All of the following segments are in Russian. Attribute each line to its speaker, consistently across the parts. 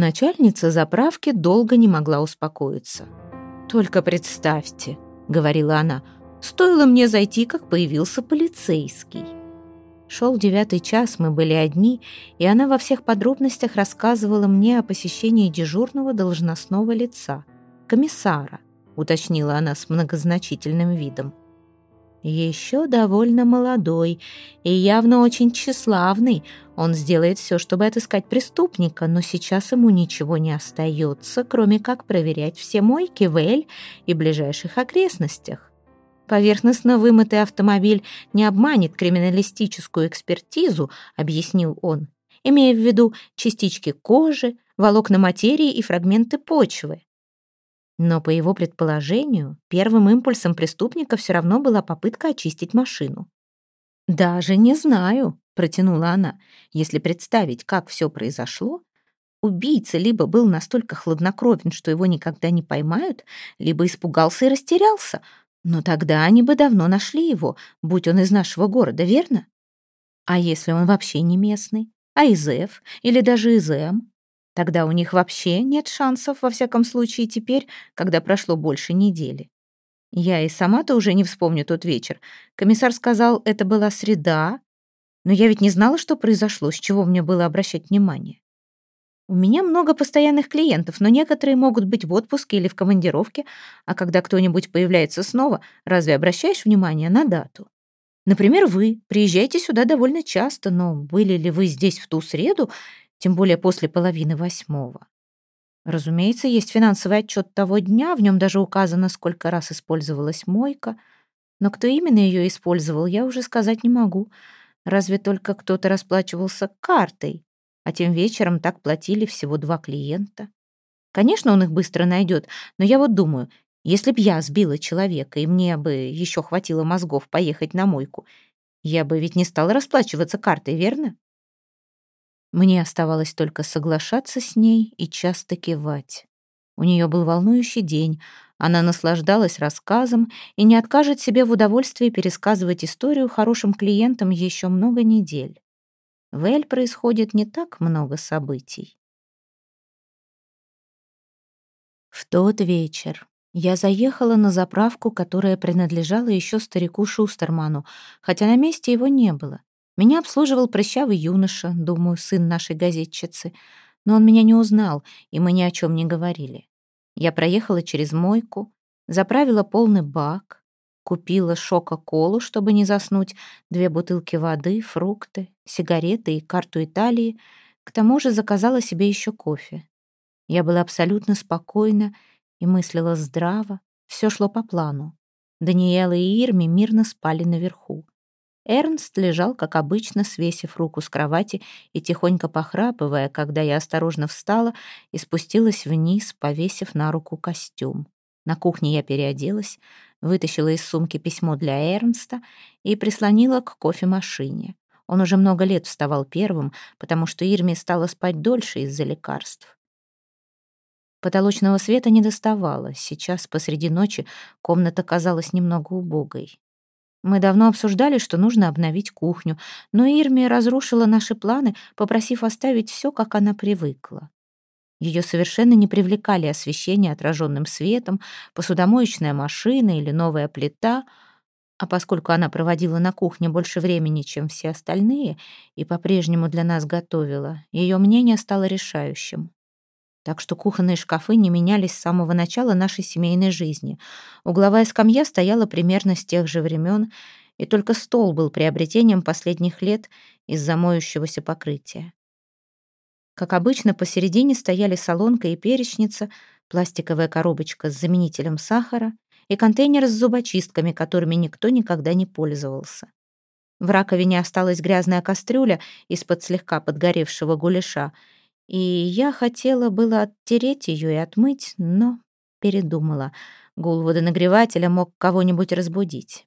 Speaker 1: Начальница заправки долго не могла успокоиться. «Только представьте», — говорила она, — «стоило мне зайти, как появился полицейский». Шел девятый час, мы были одни, и она во всех подробностях рассказывала мне о посещении дежурного должностного лица, комиссара, уточнила она с многозначительным видом. Еще довольно молодой и явно очень тщеславный. Он сделает все, чтобы отыскать преступника, но сейчас ему ничего не остается, кроме как проверять все мойки в Эль и ближайших окрестностях. Поверхностно вымытый автомобиль не обманет криминалистическую экспертизу, объяснил он, имея в виду частички кожи, волокна материи и фрагменты почвы. Но, по его предположению, первым импульсом преступника все равно была попытка очистить машину. «Даже не знаю», — протянула она, «если представить, как все произошло, убийца либо был настолько хладнокровен, что его никогда не поймают, либо испугался и растерялся, но тогда они бы давно нашли его, будь он из нашего города, верно? А если он вообще не местный, а из Эф или даже из Эм? Тогда у них вообще нет шансов, во всяком случае теперь, когда прошло больше недели. Я и сама-то уже не вспомню тот вечер. Комиссар сказал, это была среда, но я ведь не знала, что произошло, с чего мне было обращать внимание. У меня много постоянных клиентов, но некоторые могут быть в отпуске или в командировке, а когда кто-нибудь появляется снова, разве обращаешь внимание на дату? Например, вы приезжаете сюда довольно часто, но были ли вы здесь в ту среду, тем более после половины восьмого. Разумеется, есть финансовый отчет того дня, в нем даже указано, сколько раз использовалась мойка, но кто именно ее использовал, я уже сказать не могу. Разве только кто-то расплачивался картой, а тем вечером так платили всего два клиента. Конечно, он их быстро найдет, но я вот думаю, если б я сбила человека, и мне бы еще хватило мозгов поехать на мойку, я бы ведь не стала расплачиваться картой, верно? Мне оставалось только соглашаться с ней и часто кивать. У нее был волнующий день, она наслаждалась рассказом и не откажет себе в удовольствии пересказывать историю хорошим клиентам еще много недель. В Эль происходит не так много событий. В тот вечер я заехала на заправку, которая принадлежала еще старику Шустерману, хотя на месте его не было. Меня обслуживал прыщавый юноша, думаю, сын нашей газетчицы, но он меня не узнал, и мы ни о чем не говорили. Я проехала через мойку, заправила полный бак, купила шока-колу, чтобы не заснуть, две бутылки воды, фрукты, сигареты и карту Италии, к тому же заказала себе еще кофе. Я была абсолютно спокойна и мыслила здраво, все шло по плану. Даниэла и Ирми мирно спали наверху. Эрнст лежал, как обычно, свесив руку с кровати и тихонько похрапывая, когда я осторожно встала и спустилась вниз, повесив на руку костюм. На кухне я переоделась, вытащила из сумки письмо для Эрнста и прислонила к кофемашине. Он уже много лет вставал первым, потому что Ирме стала спать дольше из-за лекарств. Потолочного света не доставало. Сейчас, посреди ночи, комната казалась немного убогой. Мы давно обсуждали, что нужно обновить кухню, но Ирмия разрушила наши планы, попросив оставить все, как она привыкла. Ее совершенно не привлекали освещение отраженным светом, посудомоечная машина или новая плита, а поскольку она проводила на кухне больше времени, чем все остальные, и по-прежнему для нас готовила, ее мнение стало решающим так что кухонные шкафы не менялись с самого начала нашей семейной жизни. Угловая скамья стояла примерно с тех же времен, и только стол был приобретением последних лет из-за моющегося покрытия. Как обычно, посередине стояли солонка и перечница, пластиковая коробочка с заменителем сахара и контейнер с зубочистками, которыми никто никогда не пользовался. В раковине осталась грязная кастрюля из-под слегка подгоревшего гуляша — и я хотела было оттереть ее и отмыть, но передумала. Гул водонагревателя мог кого-нибудь разбудить.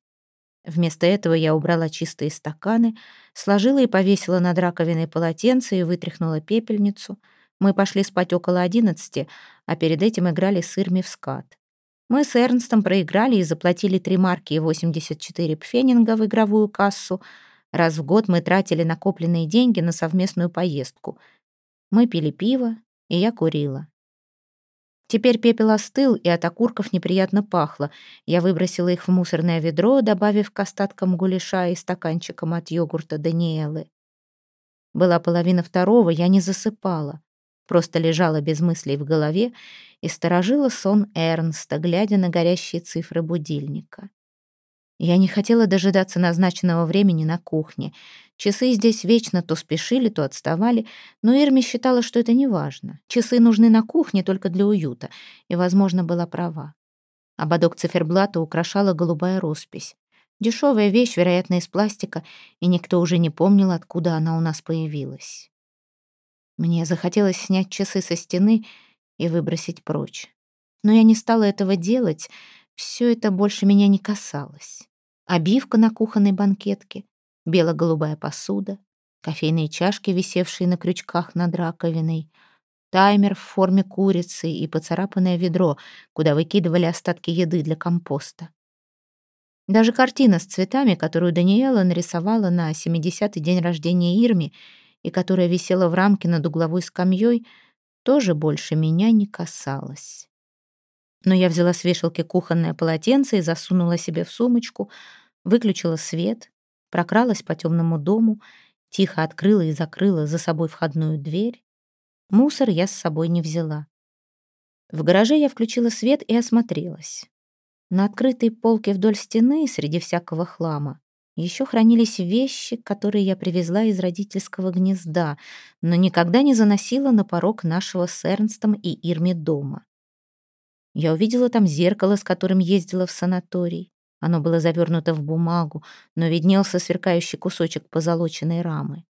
Speaker 1: Вместо этого я убрала чистые стаканы, сложила и повесила над раковиной полотенце и вытряхнула пепельницу. Мы пошли спать около одиннадцати, а перед этим играли с Ирми в скат. Мы с Эрнстом проиграли и заплатили три марки и 84 пфенинга в игровую кассу. Раз в год мы тратили накопленные деньги на совместную поездку — мы пили пиво и я курила. Теперь пепел остыл, и от окурков неприятно пахло. Я выбросила их в мусорное ведро, добавив к остаткам гуляша и стаканчиком от йогурта Даниэлы. Была половина второго, я не засыпала. Просто лежала без мыслей в голове и сторожила сон Эрнста, глядя на горящие цифры будильника. Я не хотела дожидаться назначенного времени на кухне. Часы здесь вечно то спешили, то отставали, но Ирми считала, что это не важно. Часы нужны на кухне только для уюта, и, возможно, была права. Ободок циферблата украшала голубая роспись. Дешевая вещь, вероятно, из пластика, и никто уже не помнил, откуда она у нас появилась. Мне захотелось снять часы со стены и выбросить прочь. Но я не стала этого делать, все это больше меня не касалось обивка на кухонной банкетке, бело-голубая посуда, кофейные чашки, висевшие на крючках над раковиной, таймер в форме курицы и поцарапанное ведро, куда выкидывали остатки еды для компоста. Даже картина с цветами, которую Даниэла нарисовала на 70-й день рождения Ирми и которая висела в рамке над угловой скамьей, тоже больше меня не касалась. Но я взяла с вешалки кухонное полотенце и засунула себе в сумочку, выключила свет, прокралась по темному дому, тихо открыла и закрыла за собой входную дверь. Мусор я с собой не взяла. В гараже я включила свет и осмотрелась. На открытой полке вдоль стены, среди всякого хлама, еще хранились вещи, которые я привезла из родительского гнезда, но никогда не заносила на порог нашего с Эрнстом и Ирми дома. Я увидела там зеркало, с которым ездила в санаторий. Оно было завернуто в бумагу, но виднелся сверкающий кусочек позолоченной рамы.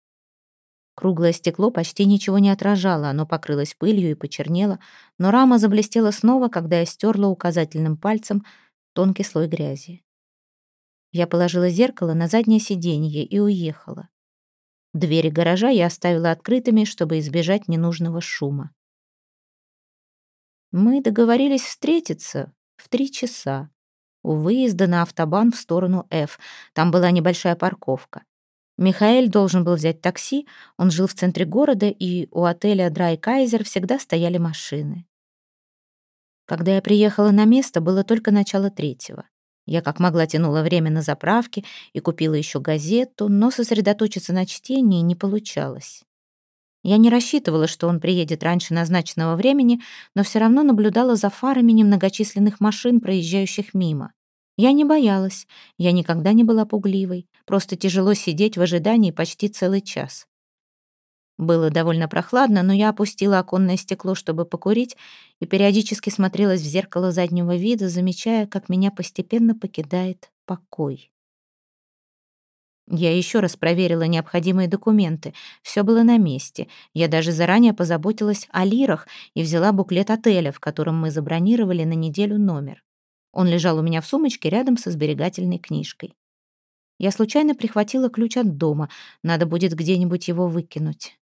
Speaker 1: Круглое стекло почти ничего не отражало, оно покрылось пылью и почернело, но рама заблестела снова, когда я стерла указательным пальцем тонкий слой грязи. Я положила зеркало на заднее сиденье и уехала. Двери гаража я оставила открытыми, чтобы избежать ненужного шума. Мы договорились встретиться в три часа у выезда на автобан в сторону F. Там была небольшая парковка. Михаэль должен был взять такси, он жил в центре города, и у отеля «Драй Кайзер» всегда стояли машины. Когда я приехала на место, было только начало третьего. Я как могла тянула время на заправке и купила еще газету, но сосредоточиться на чтении не получалось. Я не рассчитывала, что он приедет раньше назначенного времени, но все равно наблюдала за фарами немногочисленных машин, проезжающих мимо. Я не боялась, я никогда не была пугливой, просто тяжело сидеть в ожидании почти целый час. Было довольно прохладно, но я опустила оконное стекло, чтобы покурить, и периодически смотрелась в зеркало заднего вида, замечая, как меня постепенно покидает покой. Я еще раз проверила необходимые документы. Все было на месте. Я даже заранее позаботилась о лирах и взяла буклет отеля, в котором мы забронировали на неделю номер. Он лежал у меня в сумочке рядом со сберегательной книжкой. Я случайно прихватила ключ от дома. Надо будет где-нибудь его выкинуть.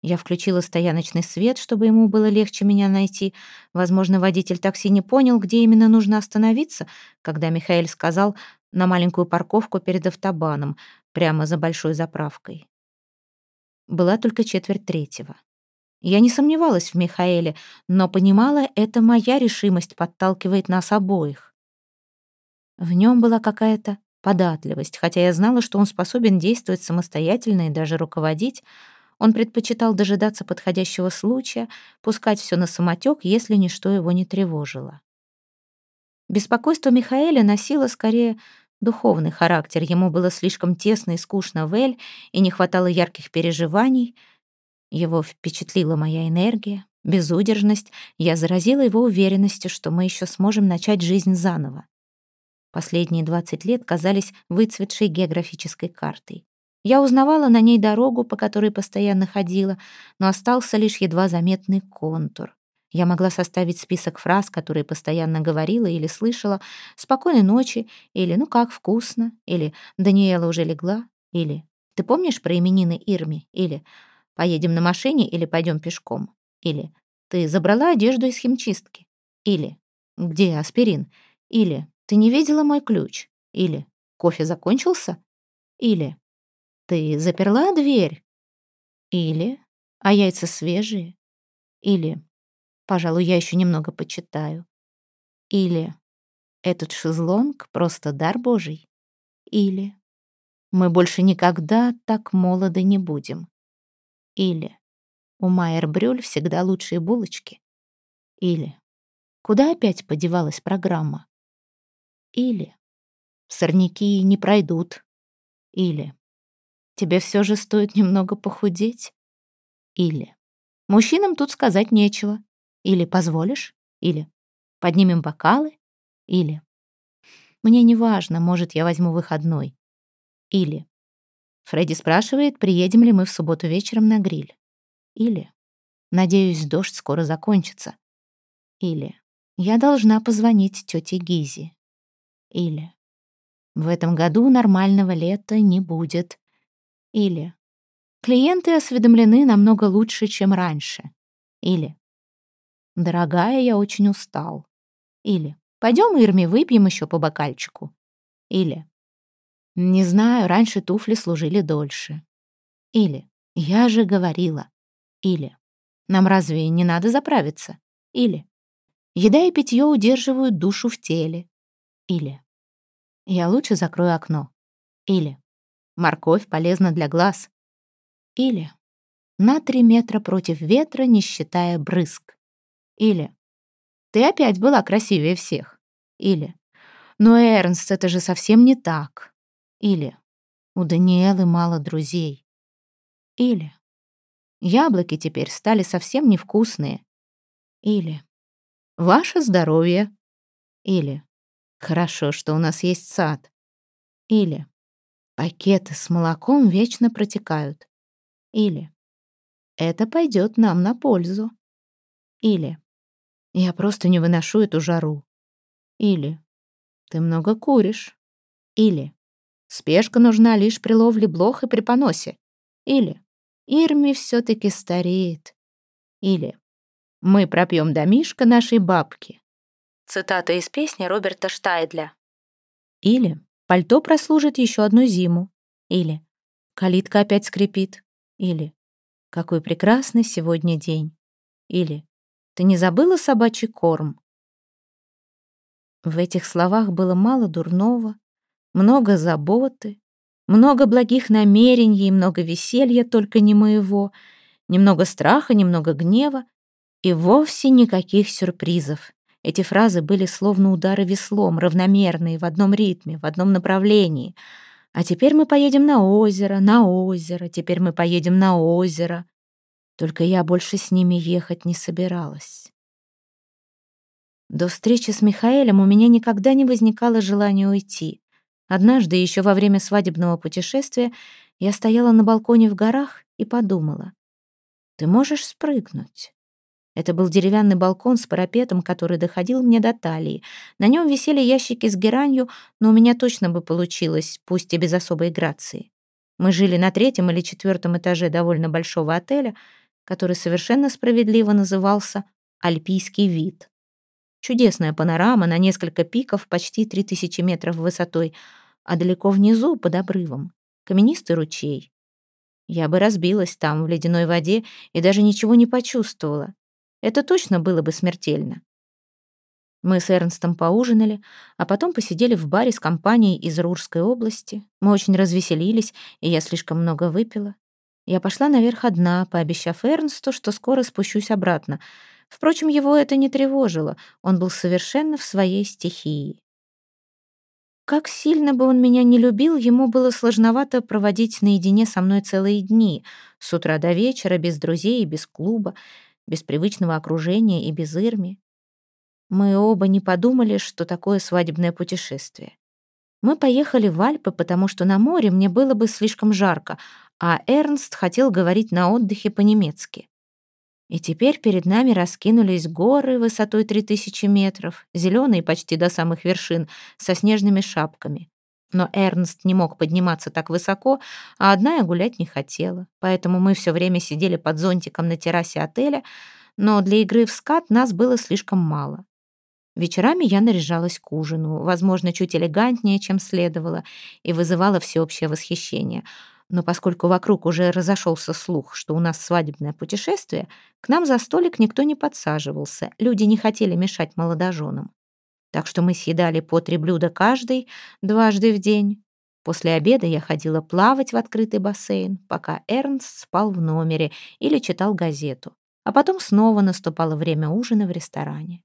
Speaker 1: Я включила стояночный свет, чтобы ему было легче меня найти. Возможно, водитель такси не понял, где именно нужно остановиться, когда Михаил сказал на маленькую парковку перед автобаном, прямо за большой заправкой. Была только четверть третьего. Я не сомневалась в Михаэле, но понимала, это моя решимость подталкивает нас обоих. В нем была какая-то податливость, хотя я знала, что он способен действовать самостоятельно и даже руководить, он предпочитал дожидаться подходящего случая, пускать все на самотек, если ничто его не тревожило. Беспокойство Михаэля носило скорее духовный характер. Ему было слишком тесно и скучно в Эль, и не хватало ярких переживаний. Его впечатлила моя энергия, безудержность. Я заразила его уверенностью, что мы еще сможем начать жизнь заново. Последние 20 лет казались выцветшей географической картой. Я узнавала на ней дорогу, по которой постоянно ходила, но остался лишь едва заметный контур. Я могла составить список фраз, которые постоянно говорила или слышала «спокойной ночи» или «ну как, вкусно» или «Даниэла уже легла» или «ты помнишь про именины Ирми» или «поедем на машине» или «пойдем пешком» или «ты забрала одежду из химчистки» или «где аспирин» или «ты не видела мой ключ» или «кофе закончился» или «Ты заперла дверь?» Или «А яйца свежие?» Или, пожалуй, я еще немного почитаю. Или, этот шезлонг — просто дар Божий. Или, мы больше никогда так молоды не будем. Или, у Майер Брюль всегда лучшие булочки. Или, куда опять подевалась программа? Или, сорняки не пройдут. Или, тебе все же стоит немного похудеть. Или, мужчинам тут сказать нечего. Или позволишь? Или поднимем бокалы? Или мне не важно, может, я возьму выходной. Или Фредди спрашивает, приедем ли мы в субботу вечером на гриль. Или надеюсь, дождь скоро закончится. Или я должна позвонить тете Гизи. Или в этом году нормального лета не будет. Или клиенты осведомлены намного лучше, чем раньше. Или дорогая, я очень устал. Или Пойдем, Ирми, выпьем еще по бокальчику. Или не знаю, раньше туфли служили дольше. Или я же говорила. Или нам разве не надо заправиться? Или еда и питье удерживают душу в теле. Или я лучше закрою окно. Или морковь полезна для глаз. Или на три метра против ветра, не считая брызг. Или ты опять была красивее всех. Или «Но, Эрнст, это же совсем не так». Или «У Даниэлы мало друзей». Или «Яблоки теперь стали совсем невкусные». Или «Ваше здоровье». Или «Хорошо, что у нас есть сад». Или «Пакеты с молоком вечно протекают». Или «Это пойдет нам на пользу». Или я просто не выношу эту жару. Или ты много куришь. Или спешка нужна лишь при ловле блох и при поносе. Или Ирми все-таки стареет. Или мы пропьем домишко нашей бабки. Цитата из песни Роберта Штайдля. Или пальто прослужит еще одну зиму. Или калитка опять скрипит. Или какой прекрасный сегодня день. Или ты не забыла собачий корм?» В этих словах было мало дурного, много заботы, много благих намерений и много веселья, только не моего, немного страха, немного гнева и вовсе никаких сюрпризов. Эти фразы были словно удары веслом, равномерные, в одном ритме, в одном направлении. «А теперь мы поедем на озеро, на озеро, теперь мы поедем на озеро». Только я больше с ними ехать не собиралась. До встречи с Михаэлем у меня никогда не возникало желания уйти. Однажды, еще во время свадебного путешествия, я стояла на балконе в горах и подумала. «Ты можешь спрыгнуть?» Это был деревянный балкон с парапетом, который доходил мне до талии. На нем висели ящики с геранью, но у меня точно бы получилось, пусть и без особой грации. Мы жили на третьем или четвертом этаже довольно большого отеля — который совершенно справедливо назывался «Альпийский вид». Чудесная панорама на несколько пиков, почти 3000 метров высотой, а далеко внизу, под обрывом, каменистый ручей. Я бы разбилась там, в ледяной воде, и даже ничего не почувствовала. Это точно было бы смертельно. Мы с Эрнстом поужинали, а потом посидели в баре с компанией из Рурской области. Мы очень развеселились, и я слишком много выпила. Я пошла наверх одна, пообещав Эрнсту, что скоро спущусь обратно. Впрочем, его это не тревожило, он был совершенно в своей стихии. Как сильно бы он меня не любил, ему было сложновато проводить наедине со мной целые дни, с утра до вечера, без друзей и без клуба, без привычного окружения и без Ирми. Мы оба не подумали, что такое свадебное путешествие. Мы поехали в Альпы, потому что на море мне было бы слишком жарко, а Эрнст хотел говорить на отдыхе по-немецки. И теперь перед нами раскинулись горы высотой 3000 метров, зеленые почти до самых вершин, со снежными шапками. Но Эрнст не мог подниматься так высоко, а одна я гулять не хотела. Поэтому мы все время сидели под зонтиком на террасе отеля, но для игры в скат нас было слишком мало. Вечерами я наряжалась к ужину, возможно, чуть элегантнее, чем следовало, и вызывала всеобщее восхищение — Но поскольку вокруг уже разошелся слух, что у нас свадебное путешествие, к нам за столик никто не подсаживался, люди не хотели мешать молодоженам. Так что мы съедали по три блюда каждый дважды в день. После обеда я ходила плавать в открытый бассейн, пока Эрнст спал в номере или читал газету. А потом снова наступало время ужина в ресторане.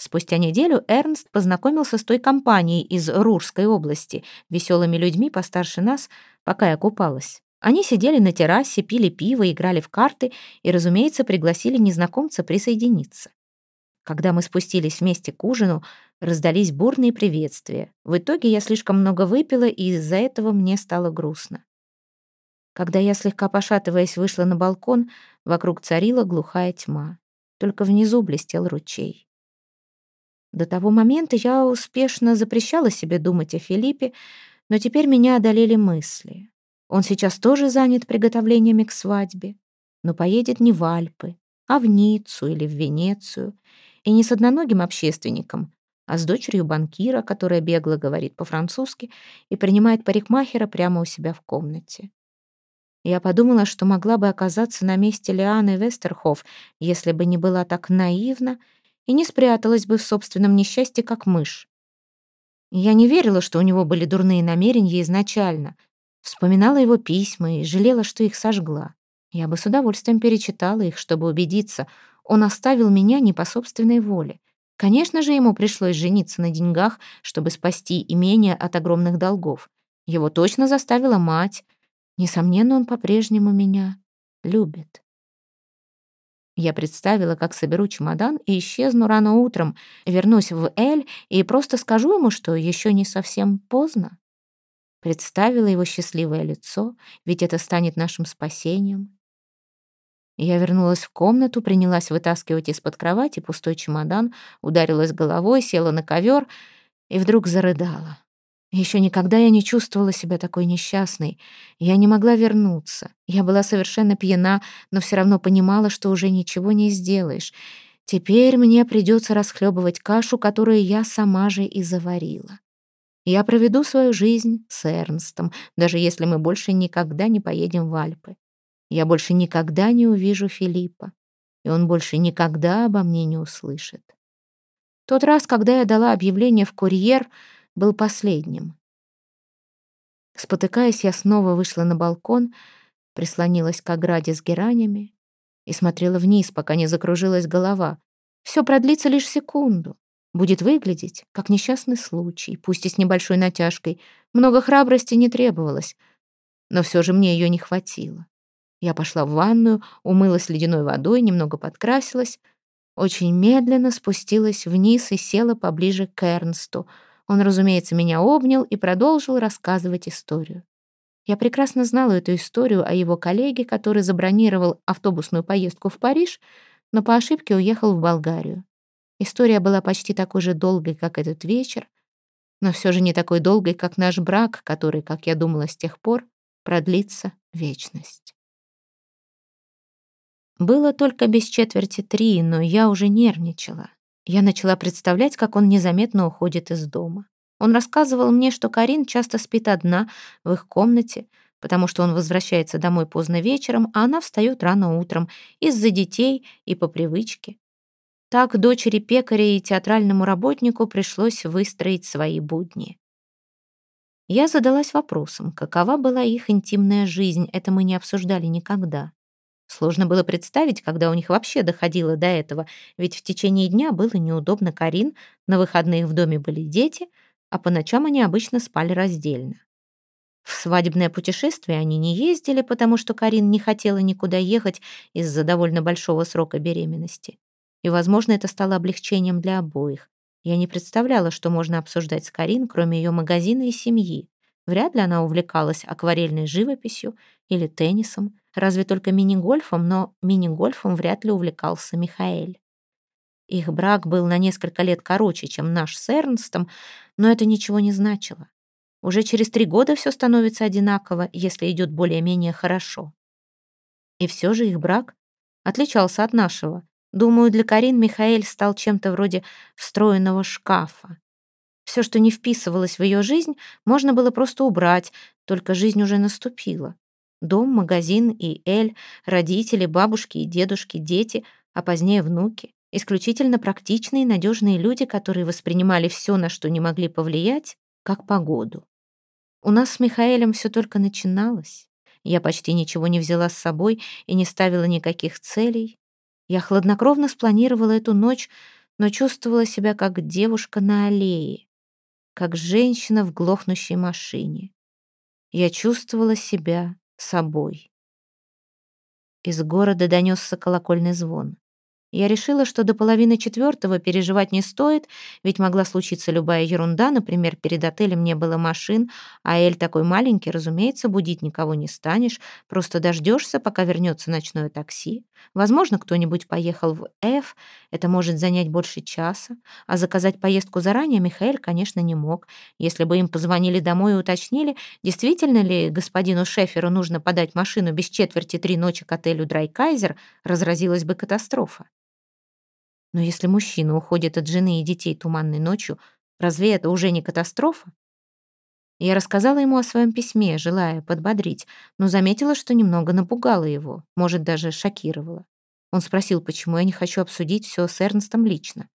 Speaker 1: Спустя неделю Эрнст познакомился с той компанией из Рурской области, веселыми людьми постарше нас, пока я купалась. Они сидели на террасе, пили пиво, играли в карты и, разумеется, пригласили незнакомца присоединиться. Когда мы спустились вместе к ужину, раздались бурные приветствия. В итоге я слишком много выпила, и из-за этого мне стало грустно. Когда я, слегка пошатываясь, вышла на балкон, вокруг царила глухая тьма. Только внизу блестел ручей. До того момента я успешно запрещала себе думать о Филиппе, но теперь меня одолели мысли. Он сейчас тоже занят приготовлениями к свадьбе, но поедет не в Альпы, а в Ниццу или в Венецию — и не с одноногим общественником, а с дочерью банкира, которая бегло говорит по-французски и принимает парикмахера прямо у себя в комнате. Я подумала, что могла бы оказаться на месте Лианы Вестерхоф, если бы не была так наивна и не спряталась бы в собственном несчастье, как мышь. Я не верила, что у него были дурные намерения изначально. Вспоминала его письма и жалела, что их сожгла. Я бы с удовольствием перечитала их, чтобы убедиться, он оставил меня не по собственной воле. Конечно же, ему пришлось жениться на деньгах, чтобы спасти имение от огромных долгов. Его точно заставила мать. Несомненно, он по-прежнему меня любит. Я представила, как соберу чемодан и исчезну рано утром, вернусь в Эль и просто скажу ему, что еще не совсем поздно. Представила его счастливое лицо, ведь это станет нашим спасением. Я вернулась в комнату, принялась вытаскивать из-под кровати пустой чемодан, ударилась головой, села на ковер и вдруг зарыдала. Еще никогда я не чувствовала себя такой несчастной. Я не могла вернуться. Я была совершенно пьяна, но все равно понимала, что уже ничего не сделаешь. Теперь мне придется расхлебывать кашу, которую я сама же и заварила. Я проведу свою жизнь с Эрнстом, даже если мы больше никогда не поедем в Альпы. Я больше никогда не увижу Филиппа, и он больше никогда обо мне не услышит. Тот раз, когда я дала объявление в курьер, был последним. Спотыкаясь, я снова вышла на балкон, прислонилась к ограде с геранями и смотрела вниз, пока не закружилась голова. Все продлится лишь секунду. Будет выглядеть, как несчастный случай, пусть и с небольшой натяжкой. Много храбрости не требовалось, но все же мне ее не хватило. Я пошла в ванную, умылась ледяной водой, немного подкрасилась, очень медленно спустилась вниз и села поближе к Эрнсту. Он, разумеется, меня обнял и продолжил рассказывать историю. Я прекрасно знала эту историю о его коллеге, который забронировал автобусную поездку в Париж, но по ошибке уехал в Болгарию. История была почти такой же долгой, как этот вечер, но все же не такой долгой, как наш брак, который, как я думала с тех пор, продлится вечность. Было только без четверти три, но я уже нервничала. Я начала представлять, как он незаметно уходит из дома. Он рассказывал мне, что Карин часто спит одна в их комнате, потому что он возвращается домой поздно вечером, а она встает рано утром из-за детей и по привычке. Так дочери пекаря и театральному работнику пришлось выстроить свои будни. Я задалась вопросом, какова была их интимная жизнь, это мы не обсуждали никогда. Сложно было представить, когда у них вообще доходило до этого, ведь в течение дня было неудобно Карин, на выходных в доме были дети, а по ночам они обычно спали раздельно. В свадебное путешествие они не ездили, потому что Карин не хотела никуда ехать из-за довольно большого срока беременности. И, возможно, это стало облегчением для обоих. Я не представляла, что можно обсуждать с Карин, кроме ее магазина и семьи. Вряд ли она увлекалась акварельной живописью или теннисом, разве только мини-гольфом, но мини-гольфом вряд ли увлекался Михаэль. Их брак был на несколько лет короче, чем наш с Эрнстом, но это ничего не значило. Уже через три года все становится одинаково, если идет более-менее хорошо. И все же их брак отличался от нашего. Думаю, для Карин Михаэль стал чем-то вроде встроенного шкафа. Все, что не вписывалось в ее жизнь, можно было просто убрать, только жизнь уже наступила. Дом, магазин и Эль, родители, бабушки и дедушки, дети, а позднее внуки. Исключительно практичные и надежные люди, которые воспринимали все, на что не могли повлиять, как погоду. У нас с Михаэлем все только начиналось. Я почти ничего не взяла с собой и не ставила никаких целей. Я хладнокровно спланировала эту ночь, но чувствовала себя как девушка на аллее, как женщина в глохнущей машине. Я чувствовала себя собой. Из города донесся колокольный звон. Я решила, что до половины четвертого переживать не стоит, ведь могла случиться любая ерунда, например, перед отелем не было машин, а Эль такой маленький, разумеется, будить никого не станешь, просто дождешься, пока вернется ночное такси. Возможно, кто-нибудь поехал в F, это может занять больше часа, а заказать поездку заранее Михаил, конечно, не мог. Если бы им позвонили домой и уточнили, действительно ли господину Шеферу нужно подать машину без четверти три ночи к отелю Драйкайзер, разразилась бы катастрофа. Но если мужчина уходит от жены и детей туманной ночью, разве это уже не катастрофа? Я рассказала ему о своем письме, желая подбодрить, но заметила, что немного напугала его, может, даже шокировала. Он спросил, почему я не хочу обсудить все с Эрнстом лично.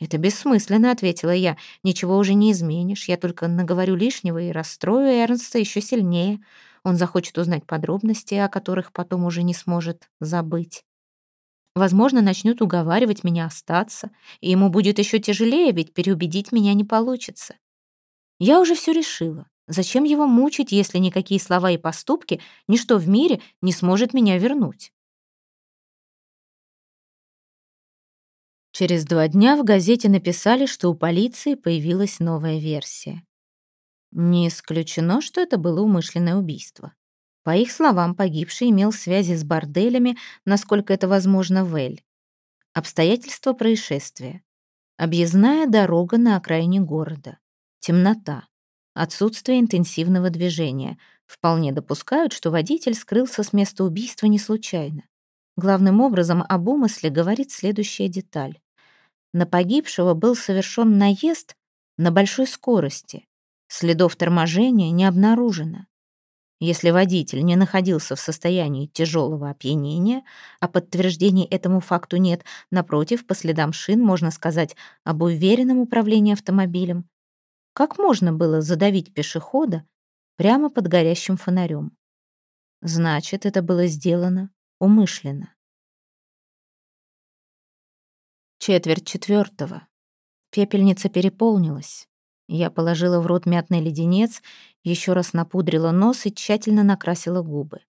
Speaker 1: «Это бессмысленно», — ответила я. «Ничего уже не изменишь. Я только наговорю лишнего и расстрою Эрнста еще сильнее. Он захочет узнать подробности, о которых потом уже не сможет забыть». Возможно, начнут уговаривать меня остаться, и ему будет еще тяжелее, ведь переубедить меня не получится. Я уже все решила. Зачем его мучить, если никакие слова и поступки, ничто в мире не сможет меня вернуть? Через два дня в газете написали, что у полиции появилась новая версия. Не исключено, что это было умышленное убийство. По их словам, погибший имел связи с борделями, насколько это возможно, в Эль. Обстоятельства происшествия. Объездная дорога на окраине города. Темнота. Отсутствие интенсивного движения. Вполне допускают, что водитель скрылся с места убийства не случайно. Главным образом об умысле говорит следующая деталь. На погибшего был совершен наезд на большой скорости. Следов торможения не обнаружено. Если водитель не находился в состоянии тяжелого опьянения, а подтверждений этому факту нет, напротив, по следам шин можно сказать об уверенном управлении автомобилем. Как можно было задавить пешехода прямо под горящим фонарем? Значит, это было сделано умышленно. Четверть четвертого. Пепельница переполнилась. Я положила в рот мятный леденец, еще раз напудрила нос и тщательно накрасила губы.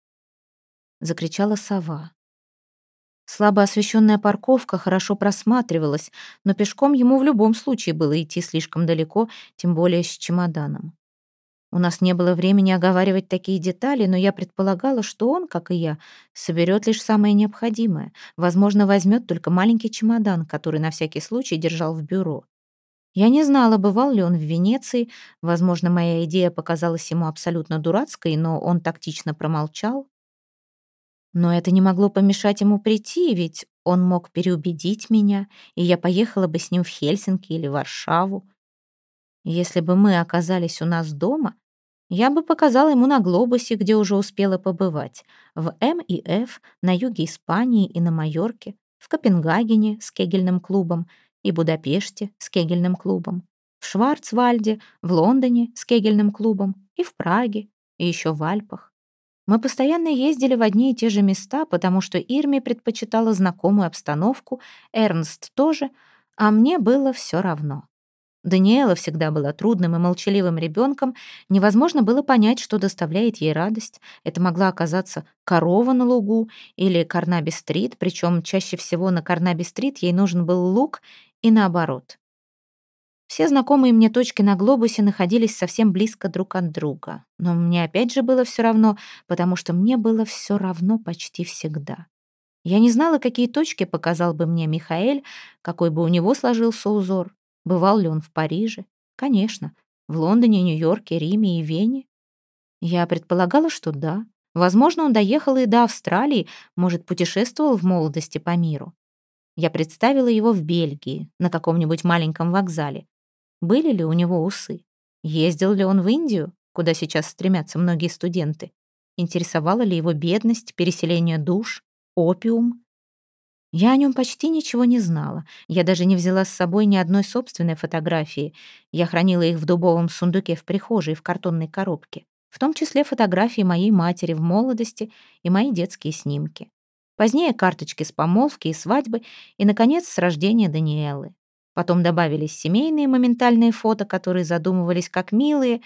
Speaker 1: Закричала сова. Слабо освещенная парковка хорошо просматривалась, но пешком ему в любом случае было идти слишком далеко, тем более с чемоданом. У нас не было времени оговаривать такие детали, но я предполагала, что он, как и я, соберет лишь самое необходимое. Возможно, возьмет только маленький чемодан, который на всякий случай держал в бюро. Я не знала, бывал ли он в Венеции. Возможно, моя идея показалась ему абсолютно дурацкой, но он тактично промолчал. Но это не могло помешать ему прийти, ведь он мог переубедить меня, и я поехала бы с ним в Хельсинки или Варшаву. Если бы мы оказались у нас дома, я бы показала ему на глобусе, где уже успела побывать, в М и Ф, на юге Испании и на Майорке, в Копенгагене с кегельным клубом — и Будапеште с кегельным клубом, в Шварцвальде, в Лондоне с кегельным клубом и в Праге, и еще в Альпах. Мы постоянно ездили в одни и те же места, потому что Ирме предпочитала знакомую обстановку, Эрнст тоже, а мне было все равно. Даниэла всегда была трудным и молчаливым ребенком, невозможно было понять, что доставляет ей радость. Это могла оказаться корова на лугу или Карнаби-стрит, причем чаще всего на Карнаби-стрит ей нужен был лук и наоборот. Все знакомые мне точки на глобусе находились совсем близко друг от друга. Но мне опять же было все равно, потому что мне было все равно почти всегда. Я не знала, какие точки показал бы мне Михаэль, какой бы у него сложился узор. Бывал ли он в Париже? Конечно. В Лондоне, Нью-Йорке, Риме и Вене? Я предполагала, что да. Возможно, он доехал и до Австралии, может, путешествовал в молодости по миру. Я представила его в Бельгии, на каком-нибудь маленьком вокзале. Были ли у него усы? Ездил ли он в Индию, куда сейчас стремятся многие студенты? Интересовала ли его бедность, переселение душ, опиум? Я о нем почти ничего не знала. Я даже не взяла с собой ни одной собственной фотографии. Я хранила их в дубовом сундуке в прихожей в картонной коробке, в том числе фотографии моей матери в молодости и мои детские снимки. Позднее карточки с помолвки и свадьбы, и, наконец, с рождения Даниэлы. Потом добавились семейные моментальные фото, которые задумывались как милые,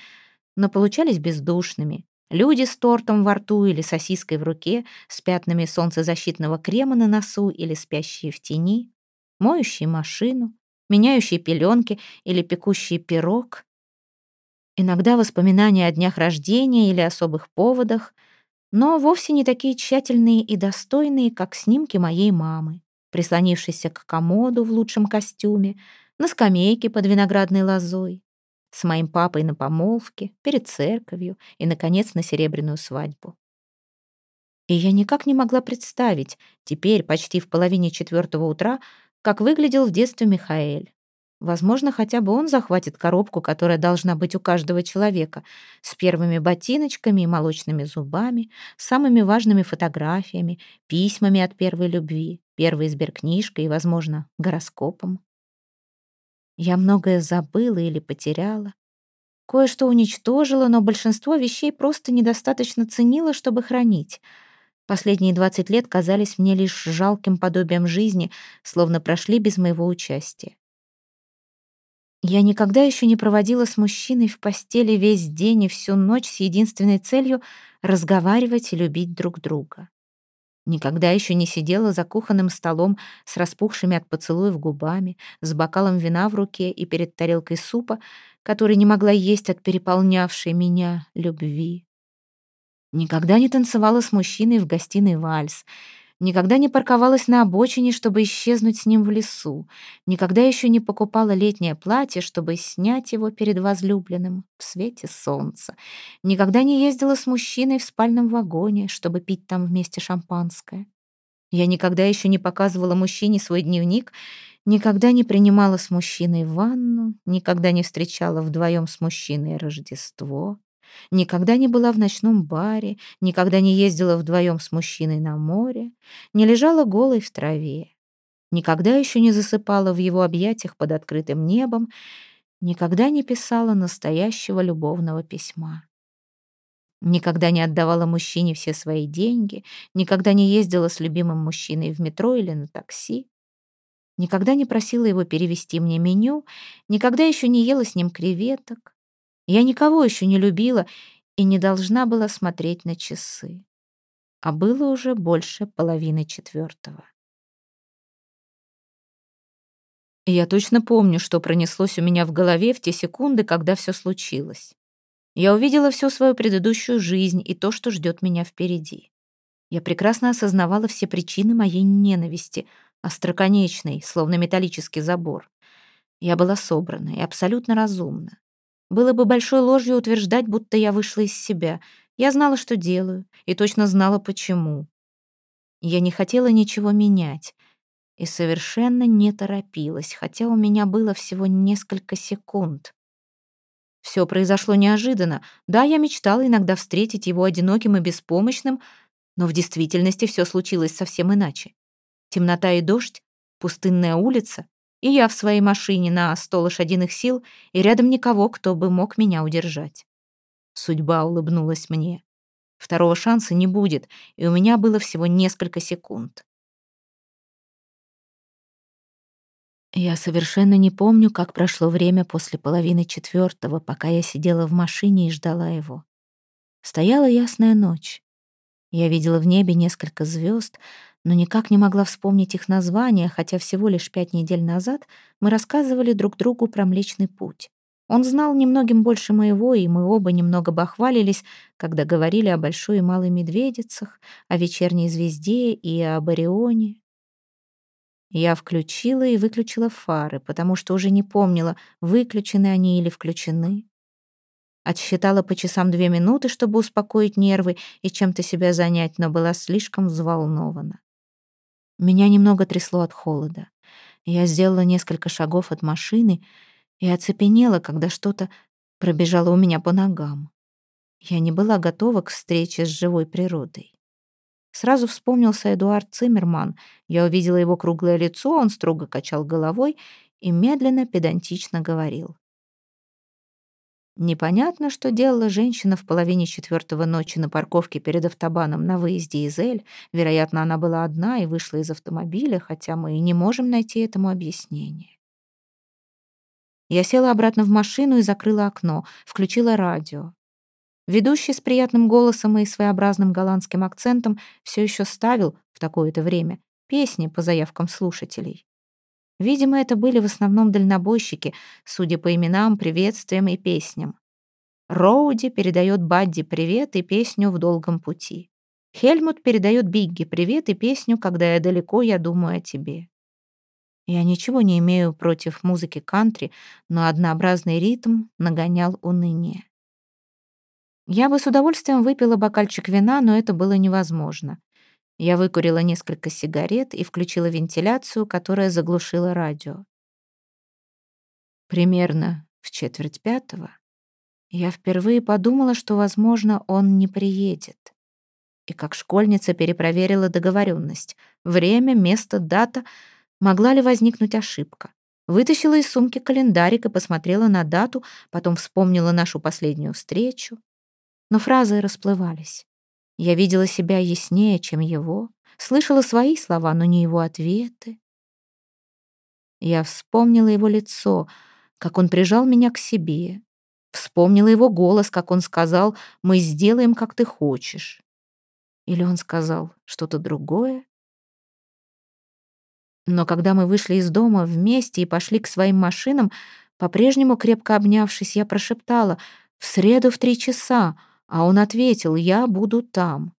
Speaker 1: но получались бездушными. Люди с тортом во рту или сосиской в руке, с пятнами солнцезащитного крема на носу или спящие в тени, моющие машину, меняющие пеленки или пекущие пирог. Иногда воспоминания о днях рождения или особых поводах — но вовсе не такие тщательные и достойные, как снимки моей мамы, прислонившейся к комоду в лучшем костюме, на скамейке под виноградной лозой, с моим папой на помолвке, перед церковью и, наконец, на серебряную свадьбу. И я никак не могла представить, теперь, почти в половине четвертого утра, как выглядел в детстве Михаэль. Возможно, хотя бы он захватит коробку, которая должна быть у каждого человека, с первыми ботиночками и молочными зубами, самыми важными фотографиями, письмами от первой любви, первой сберкнижкой и, возможно, гороскопом. Я многое забыла или потеряла. Кое-что уничтожила, но большинство вещей просто недостаточно ценила, чтобы хранить. Последние двадцать лет казались мне лишь жалким подобием жизни, словно прошли без моего участия. Я никогда еще не проводила с мужчиной в постели весь день и всю ночь с единственной целью разговаривать и любить друг друга. Никогда еще не сидела за кухонным столом с распухшими от поцелуев губами, с бокалом вина в руке и перед тарелкой супа, который не могла есть от переполнявшей меня любви. Никогда не танцевала с мужчиной в гостиной вальс — Никогда не парковалась на обочине, чтобы исчезнуть с ним в лесу. Никогда еще не покупала летнее платье, чтобы снять его перед возлюбленным в свете солнца. Никогда не ездила с мужчиной в спальном вагоне, чтобы пить там вместе шампанское. Я никогда еще не показывала мужчине свой дневник, никогда не принимала с мужчиной ванну, никогда не встречала вдвоем с мужчиной Рождество. Никогда не была в ночном баре, никогда не ездила вдвоем с мужчиной на море, не лежала голой в траве. Никогда еще не засыпала в его объятиях под открытым небом, никогда не писала настоящего любовного письма. Никогда не отдавала мужчине все свои деньги, никогда не ездила с любимым мужчиной в метро или на такси, никогда не просила его перевести мне меню, никогда еще не ела с ним креветок, я никого еще не любила и не должна была смотреть на часы. А было уже больше половины четвертого. Я точно помню, что пронеслось у меня в голове в те секунды, когда все случилось. Я увидела всю свою предыдущую жизнь и то, что ждет меня впереди. Я прекрасно осознавала все причины моей ненависти, остроконечной, словно металлический забор. Я была собрана и абсолютно разумна. Было бы большой ложью утверждать, будто я вышла из себя. Я знала, что делаю, и точно знала, почему. Я не хотела ничего менять и совершенно не торопилась, хотя у меня было всего несколько секунд. Все произошло неожиданно. Да, я мечтала иногда встретить его одиноким и беспомощным, но в действительности все случилось совсем иначе. Темнота и дождь, пустынная улица, и я в своей машине на сто лошадиных сил, и рядом никого, кто бы мог меня удержать. Судьба улыбнулась мне. Второго шанса не будет, и у меня было всего несколько секунд. Я совершенно не помню, как прошло время после половины четвертого, пока я сидела в машине и ждала его. Стояла ясная ночь. Я видела в небе несколько звезд, но никак не могла вспомнить их названия, хотя всего лишь пять недель назад мы рассказывали друг другу про Млечный Путь. Он знал немногим больше моего, и мы оба немного бахвалились, когда говорили о Большой и Малой Медведицах, о Вечерней Звезде и об Орионе. Я включила и выключила фары, потому что уже не помнила, выключены они или включены. Отсчитала по часам две минуты, чтобы успокоить нервы и чем-то себя занять, но была слишком взволнована. Меня немного трясло от холода. Я сделала несколько шагов от машины и оцепенела, когда что-то пробежало у меня по ногам. Я не была готова к встрече с живой природой. Сразу вспомнился Эдуард Циммерман. Я увидела его круглое лицо, он строго качал головой и медленно, педантично говорил. Непонятно, что делала женщина в половине четвертого ночи на парковке перед автобаном на выезде из Эль. Вероятно, она была одна и вышла из автомобиля, хотя мы и не можем найти этому объяснение. Я села обратно в машину и закрыла окно, включила радио. Ведущий с приятным голосом и своеобразным голландским акцентом все еще ставил в такое-то время песни по заявкам слушателей. Видимо, это были в основном дальнобойщики, судя по именам, приветствиям и песням. Роуди передает Бадди привет и песню «В долгом пути». Хельмут передает Бигги привет и песню «Когда я далеко, я думаю о тебе». Я ничего не имею против музыки кантри, но однообразный ритм нагонял уныние. Я бы с удовольствием выпила бокальчик вина, но это было невозможно. Я выкурила несколько сигарет и включила вентиляцию, которая заглушила радио. Примерно в четверть пятого я впервые подумала, что, возможно, он не приедет. И как школьница перепроверила договоренность. Время, место, дата. Могла ли возникнуть ошибка? Вытащила из сумки календарик и посмотрела на дату, потом вспомнила нашу последнюю встречу но фразы расплывались. Я видела себя яснее, чем его, слышала свои слова, но не его ответы. Я вспомнила его лицо, как он прижал меня к себе, вспомнила его голос, как он сказал «Мы сделаем, как ты хочешь». Или он сказал что-то другое? Но когда мы вышли из дома вместе и пошли к своим машинам, по-прежнему крепко обнявшись, я прошептала «В среду в три часа», а он ответил, я буду там.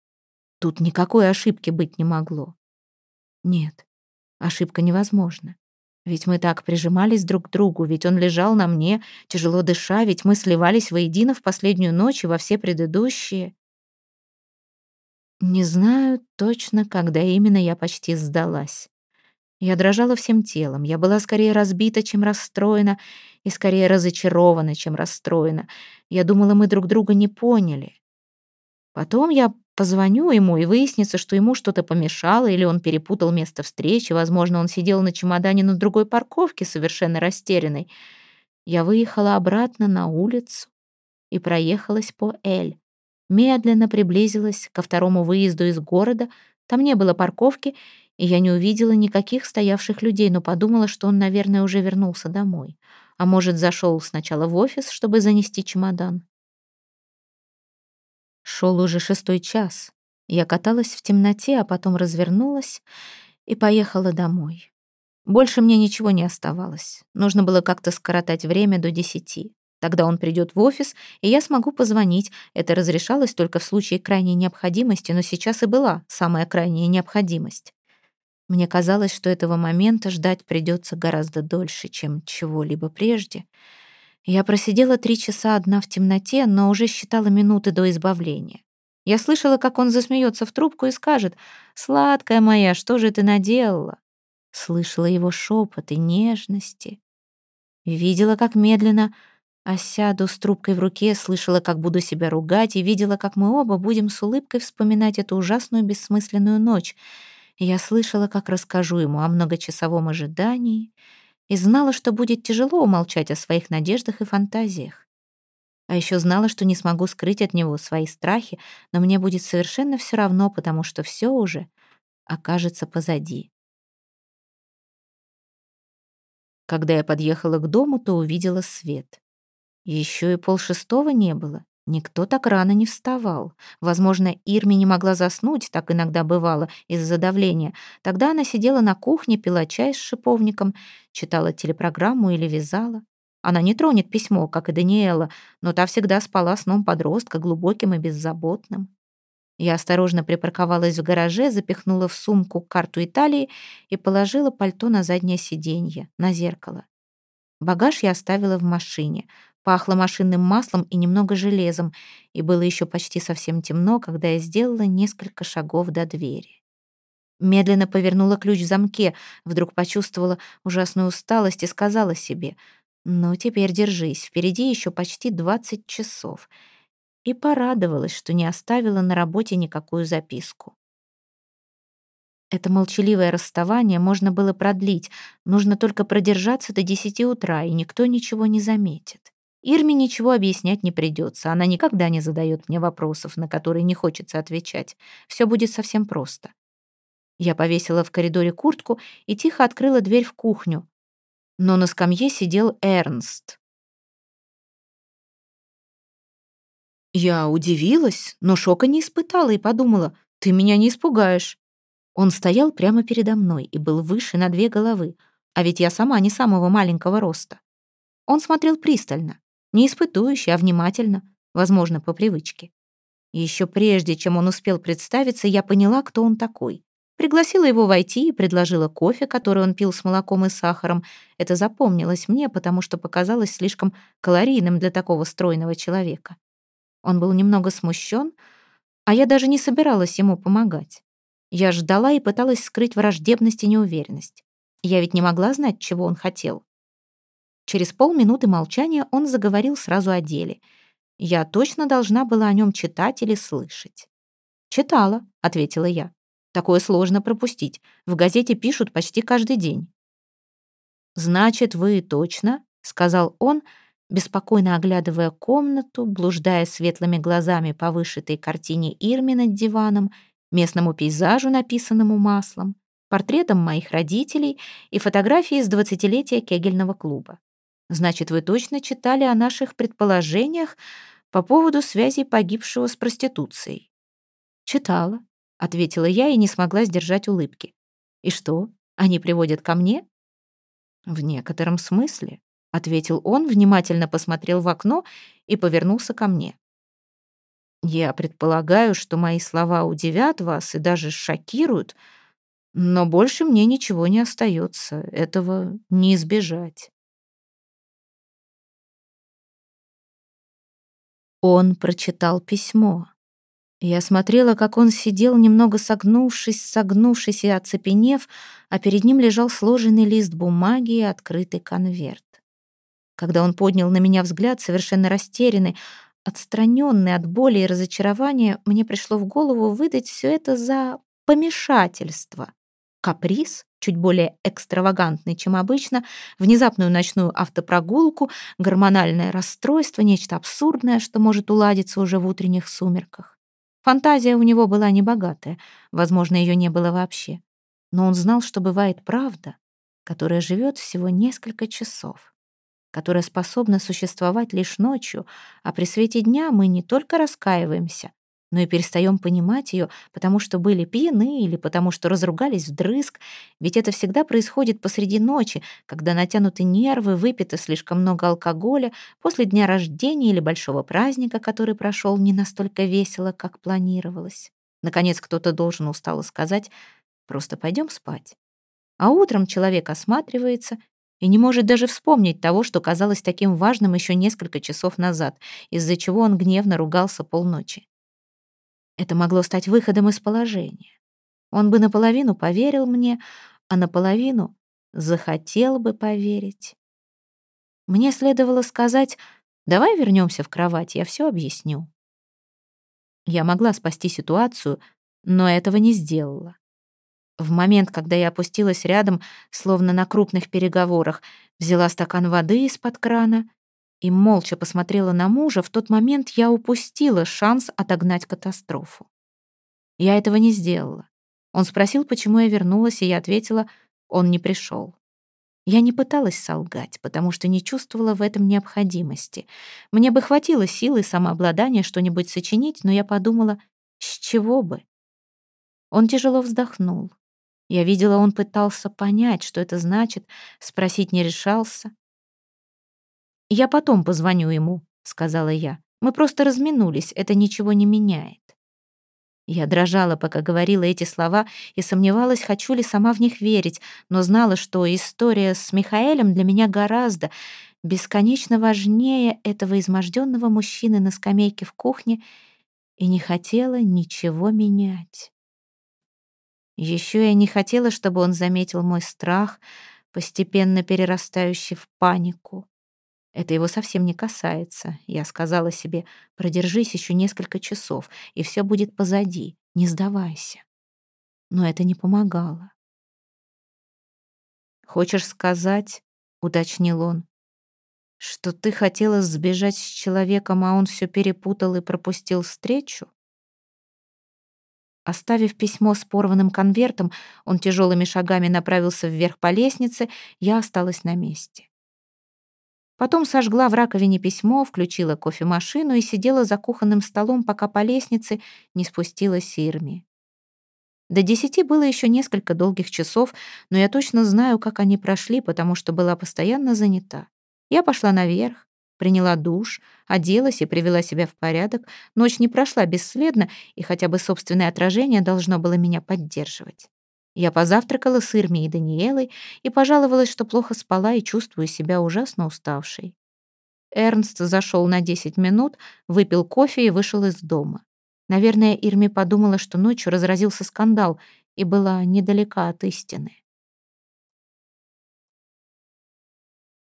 Speaker 1: Тут никакой ошибки быть не могло. Нет, ошибка невозможна. Ведь мы так прижимались друг к другу, ведь он лежал на мне, тяжело дыша, ведь мы сливались воедино в последнюю ночь и во все предыдущие. Не знаю точно, когда именно я почти сдалась. Я дрожала всем телом. Я была скорее разбита, чем расстроена, и скорее разочарована, чем расстроена. Я думала, мы друг друга не поняли. Потом я позвоню ему, и выяснится, что ему что-то помешало, или он перепутал место встречи, возможно, он сидел на чемодане на другой парковке, совершенно растерянный. Я выехала обратно на улицу и проехалась по Эль. Медленно приблизилась ко второму выезду из города, там не было парковки, и я не увидела никаких стоявших людей, но подумала, что он, наверное, уже вернулся домой. А может, зашел сначала в офис, чтобы занести чемодан. Шел уже шестой час. Я каталась в темноте, а потом развернулась и поехала домой. Больше мне ничего не оставалось. Нужно было как-то скоротать время до десяти. Тогда он придет в офис, и я смогу позвонить. Это разрешалось только в случае крайней необходимости, но сейчас и была самая крайняя необходимость. Мне казалось, что этого момента ждать придется гораздо дольше, чем чего-либо прежде. Я просидела три часа одна в темноте, но уже считала минуты до избавления. Я слышала, как он засмеется в трубку и скажет «Сладкая моя, что же ты наделала?» Слышала его шепот и нежности. Видела, как медленно осяду с трубкой в руке, слышала, как буду себя ругать, и видела, как мы оба будем с улыбкой вспоминать эту ужасную бессмысленную ночь — я слышала, как расскажу ему о многочасовом ожидании и знала, что будет тяжело умолчать о своих надеждах и фантазиях. А еще знала, что не смогу скрыть от него свои страхи, но мне будет совершенно все равно, потому что все уже окажется позади. Когда я подъехала к дому, то увидела свет. Еще и полшестого не было. Никто так рано не вставал. Возможно, Ирми не могла заснуть, так иногда бывало, из-за давления. Тогда она сидела на кухне, пила чай с шиповником, читала телепрограмму или вязала. Она не тронет письмо, как и Даниэла, но та всегда спала сном подростка, глубоким и беззаботным. Я осторожно припарковалась в гараже, запихнула в сумку карту Италии и положила пальто на заднее сиденье, на зеркало. Багаж я оставила в машине. Пахло машинным маслом и немного железом, и было еще почти совсем темно, когда я сделала несколько шагов до двери. Медленно повернула ключ в замке, вдруг почувствовала ужасную усталость и сказала себе, Ну, теперь держись, впереди еще почти 20 часов. И порадовалась, что не оставила на работе никакую записку. Это молчаливое расставание можно было продлить, нужно только продержаться до 10 утра, и никто ничего не заметит. Ирме ничего объяснять не придется, она никогда не задает мне вопросов, на которые не хочется отвечать. Все будет совсем просто. Я повесила в коридоре куртку и тихо открыла дверь в кухню. Но на скамье сидел Эрнст. Я удивилась, но шока не испытала и подумала, ты меня не испугаешь. Он стоял прямо передо мной и был выше на две головы, а ведь я сама не самого маленького роста. Он смотрел пристально, не испытующе, а внимательно, возможно, по привычке. Еще прежде, чем он успел представиться, я поняла, кто он такой. Пригласила его войти и предложила кофе, который он пил с молоком и сахаром. Это запомнилось мне, потому что показалось слишком калорийным для такого стройного человека. Он был немного смущен, а я даже не собиралась ему помогать. Я ждала и пыталась скрыть враждебность и неуверенность. Я ведь не могла знать, чего он хотел. Через полминуты молчания он заговорил сразу о деле. Я точно должна была о нем читать или слышать. «Читала», — ответила я. «Такое сложно пропустить. В газете пишут почти каждый день». «Значит, вы точно», — сказал он, беспокойно оглядывая комнату, блуждая светлыми глазами по вышитой картине Ирми над диваном местному пейзажу, написанному маслом, портретам моих родителей и фотографии с двадцатилетия кегельного клуба. Значит, вы точно читали о наших предположениях по поводу связи погибшего с проституцией? Читала, ответила я и не смогла сдержать улыбки. И что, они приводят ко мне? В некотором смысле, ответил он, внимательно посмотрел в окно и повернулся ко мне. Я предполагаю, что мои слова удивят вас и даже шокируют, но больше мне ничего не остается. Этого не избежать. Он прочитал письмо. Я смотрела, как он сидел, немного согнувшись, согнувшись и оцепенев, а перед ним лежал сложенный лист бумаги и открытый конверт. Когда он поднял на меня взгляд, совершенно растерянный, Отстраненный от боли и разочарования, мне пришло в голову выдать все это за помешательство. Каприз, чуть более экстравагантный, чем обычно, внезапную ночную автопрогулку, гормональное расстройство, нечто абсурдное, что может уладиться уже в утренних сумерках. Фантазия у него была небогатая, возможно, ее не было вообще. Но он знал, что бывает правда, которая живет всего несколько часов которая способна существовать лишь ночью, а при свете дня мы не только раскаиваемся, но и перестаем понимать ее, потому что были пьяны или потому что разругались вдрызг, ведь это всегда происходит посреди ночи, когда натянуты нервы, выпито слишком много алкоголя, после дня рождения или большого праздника, который прошел не настолько весело, как планировалось. Наконец кто-то должен устало сказать «просто пойдем спать». А утром человек осматривается и не может даже вспомнить того, что казалось таким важным еще несколько часов назад, из-за чего он гневно ругался полночи. Это могло стать выходом из положения. Он бы наполовину поверил мне, а наполовину захотел бы поверить. Мне следовало сказать, давай вернемся в кровать, я все объясню. Я могла спасти ситуацию, но этого не сделала. В момент, когда я опустилась рядом, словно на крупных переговорах, взяла стакан воды из-под крана и молча посмотрела на мужа, в тот момент я упустила шанс отогнать катастрофу. Я этого не сделала. Он спросил, почему я вернулась, и я ответила, он не пришел. Я не пыталась солгать, потому что не чувствовала в этом необходимости. Мне бы хватило силы и самообладания что-нибудь сочинить, но я подумала, с чего бы? Он тяжело вздохнул. Я видела, он пытался понять, что это значит, спросить не решался. «Я потом позвоню ему», — сказала я. «Мы просто разминулись, это ничего не меняет». Я дрожала, пока говорила эти слова, и сомневалась, хочу ли сама в них верить, но знала, что история с Михаэлем для меня гораздо, бесконечно важнее этого изможденного мужчины на скамейке в кухне, и не хотела ничего менять. Еще я не хотела, чтобы он заметил мой страх, постепенно перерастающий в панику. Это его совсем не касается. Я сказала себе, продержись еще несколько часов, и все будет позади, не сдавайся. Но это не помогало. «Хочешь сказать, — уточнил он, — что ты хотела сбежать с человеком, а он все перепутал и пропустил встречу?» Оставив письмо с порванным конвертом, он тяжелыми шагами направился вверх по лестнице, я осталась на месте. Потом сожгла в раковине письмо, включила кофемашину и сидела за кухонным столом, пока по лестнице не спустилась Ирми. До десяти было еще несколько долгих часов, но я точно знаю, как они прошли, потому что была постоянно занята. Я пошла наверх, приняла душ, оделась и привела себя в порядок. Ночь не прошла бесследно, и хотя бы собственное отражение должно было меня поддерживать. Я позавтракала с Ирми и Даниэлой и пожаловалась, что плохо спала и чувствую себя ужасно уставшей. Эрнст зашел на 10 минут, выпил кофе и вышел из дома. Наверное, Ирми подумала, что ночью разразился скандал и была недалека от истины.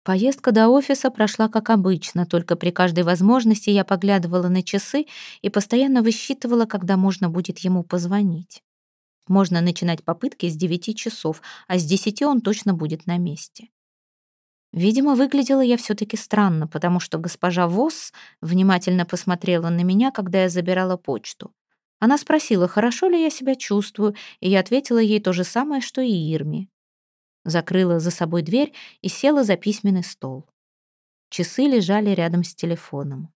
Speaker 1: Поездка до офиса прошла как обычно, только при каждой возможности я поглядывала на часы и постоянно высчитывала, когда можно будет ему позвонить. Можно начинать попытки с 9 часов, а с 10 он точно будет на месте. Видимо, выглядела я все-таки странно, потому что госпожа Восс внимательно посмотрела на меня, когда я забирала почту. Она спросила, хорошо ли я себя чувствую, и я ответила ей то же самое, что и Ирми закрыла за собой дверь и села за письменный стол. Часы лежали рядом с телефоном.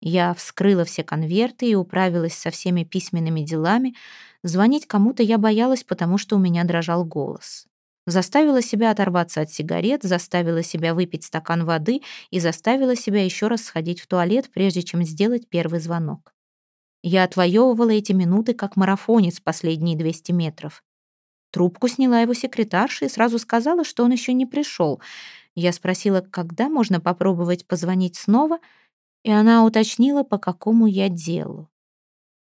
Speaker 1: Я вскрыла все конверты и управилась со всеми письменными делами. Звонить кому-то я боялась, потому что у меня дрожал голос. Заставила себя оторваться от сигарет, заставила себя выпить стакан воды и заставила себя еще раз сходить в туалет, прежде чем сделать первый звонок. Я отвоевывала эти минуты как марафонец последние 200 метров. Трубку сняла его секретарша и сразу сказала, что он еще не пришел. Я спросила, когда можно попробовать позвонить снова, и она уточнила, по какому я делу.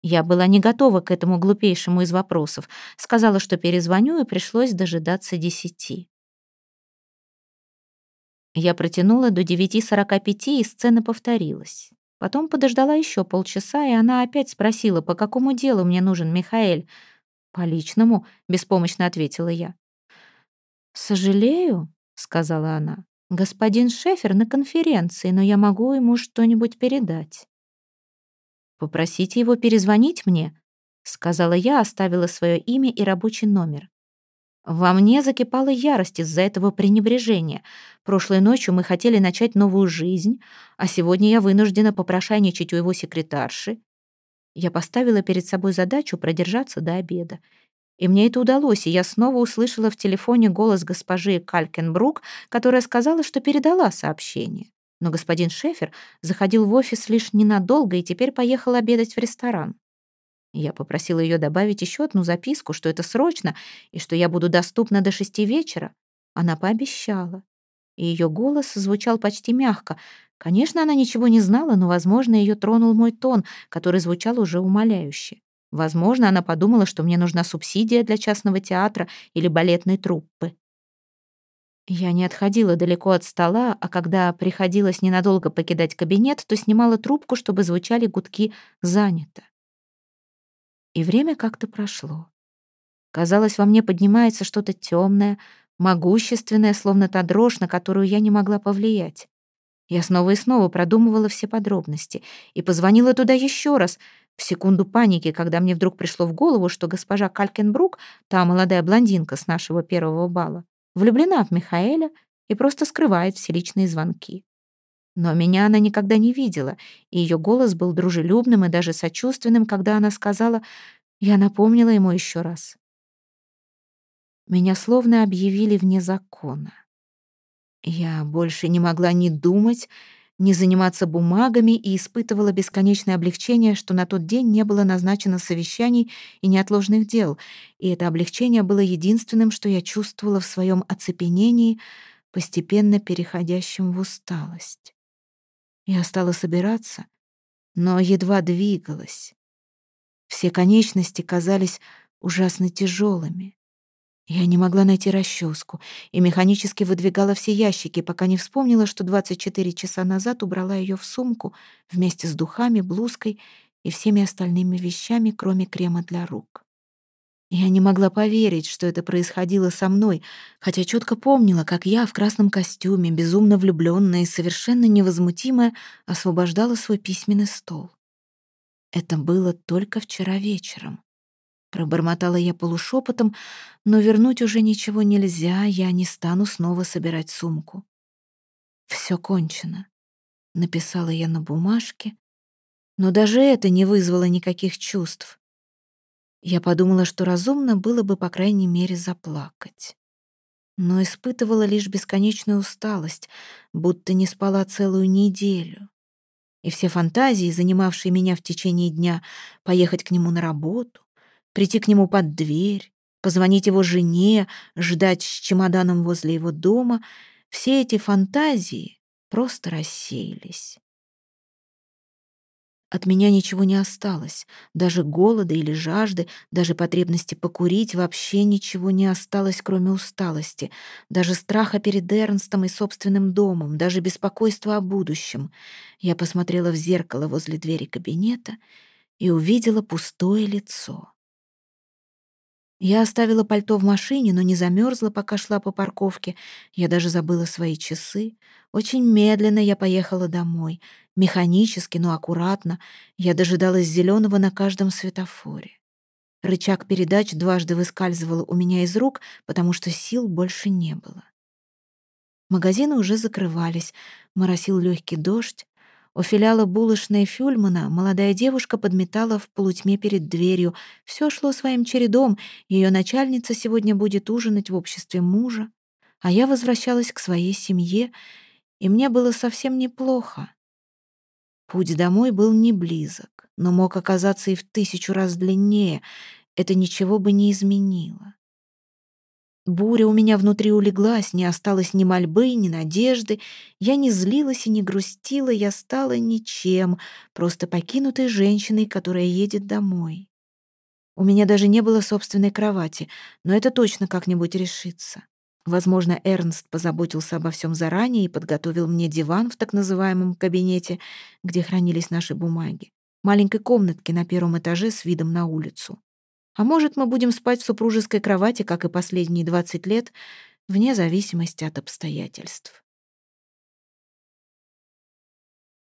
Speaker 1: Я была не готова к этому глупейшему из вопросов. Сказала, что перезвоню, и пришлось дожидаться десяти. Я протянула до 9.45, и сцена повторилась. Потом подождала еще полчаса, и она опять спросила, по какому делу мне нужен Михаэль. «По личному», — беспомощно ответила я. «Сожалею», — сказала она. «Господин Шефер на конференции, но я могу ему что-нибудь передать». «Попросите его перезвонить мне», — сказала я, оставила свое имя и рабочий номер. Во мне закипала ярость из-за этого пренебрежения. Прошлой ночью мы хотели начать новую жизнь, а сегодня я вынуждена попрошайничать у его секретарши. Я поставила перед собой задачу продержаться до обеда. И мне это удалось, и я снова услышала в телефоне голос госпожи Калькенбрук, которая сказала, что передала сообщение. Но господин Шефер заходил в офис лишь ненадолго и теперь поехал обедать в ресторан. Я попросила ее добавить еще одну записку, что это срочно и что я буду доступна до шести вечера. Она пообещала. И ее голос звучал почти мягко, Конечно, она ничего не знала, но, возможно, ее тронул мой тон, который звучал уже умоляюще. Возможно, она подумала, что мне нужна субсидия для частного театра или балетной труппы. Я не отходила далеко от стола, а когда приходилось ненадолго покидать кабинет, то снимала трубку, чтобы звучали гудки «занято». И время как-то прошло. Казалось, во мне поднимается что-то темное, могущественное, словно та дрожь, на которую я не могла повлиять. Я снова и снова продумывала все подробности и позвонила туда еще раз, в секунду паники, когда мне вдруг пришло в голову, что госпожа Калькенбрук, та молодая блондинка с нашего первого бала, влюблена в Михаэля и просто скрывает все личные звонки. Но меня она никогда не видела, и ее голос был дружелюбным и даже сочувственным, когда она сказала, я напомнила ему еще раз. Меня словно объявили вне закона. Я больше не могла ни думать, ни заниматься бумагами и испытывала бесконечное облегчение, что на тот день не было назначено совещаний и неотложных дел, и это облегчение было единственным, что я чувствовала в своем оцепенении, постепенно переходящем в усталость. Я стала собираться, но едва двигалась. Все конечности казались ужасно тяжелыми. Я не могла найти расческу и механически выдвигала все ящики, пока не вспомнила, что 24 часа назад убрала ее в сумку вместе с духами, блузкой и всеми остальными вещами, кроме крема для рук. Я не могла поверить, что это происходило со мной, хотя четко помнила, как я в красном костюме, безумно влюбленная и совершенно невозмутимая, освобождала свой письменный стол. Это было только вчера вечером. Пробормотала я полушепотом, но вернуть уже ничего нельзя, я не стану снова собирать сумку. Все кончено, написала я на бумажке, но даже это не вызвало никаких чувств. Я подумала, что разумно было бы, по крайней мере, заплакать. Но испытывала лишь бесконечную усталость, будто не спала целую неделю. И все фантазии, занимавшие меня в течение дня, поехать к нему на работу, прийти к нему под дверь, позвонить его жене, ждать с чемоданом возле его дома, все эти фантазии просто рассеялись. От меня ничего не осталось, даже голода или жажды, даже потребности покурить, вообще ничего не осталось, кроме усталости, даже страха перед Эрнстом и собственным домом, даже беспокойства о будущем. Я посмотрела в зеркало возле двери кабинета и увидела пустое лицо. Я оставила пальто в машине, но не замерзла, пока шла по парковке. Я даже забыла свои часы. Очень медленно я поехала домой. Механически, но аккуратно. Я дожидалась зеленого на каждом светофоре. Рычаг передач дважды выскальзывал у меня из рук, потому что сил больше не было. Магазины уже закрывались. Моросил легкий дождь. У филиала булочной Фюльмана молодая девушка подметала в полутьме перед дверью. Все шло своим чередом. Ее начальница сегодня будет ужинать в обществе мужа. А я возвращалась к своей семье, и мне было совсем неплохо. Путь домой был не близок, но мог оказаться и в тысячу раз длиннее. Это ничего бы не изменило. Буря у меня внутри улеглась, не осталось ни мольбы, ни надежды. Я не злилась и не грустила, я стала ничем, просто покинутой женщиной, которая едет домой. У меня даже не было собственной кровати, но это точно как-нибудь решится. Возможно, Эрнст позаботился обо всем заранее и подготовил мне диван в так называемом кабинете, где хранились наши бумаги, маленькой комнатке на первом этаже с видом на улицу. А может, мы будем спать в супружеской кровати, как и последние 20 лет, вне зависимости от обстоятельств.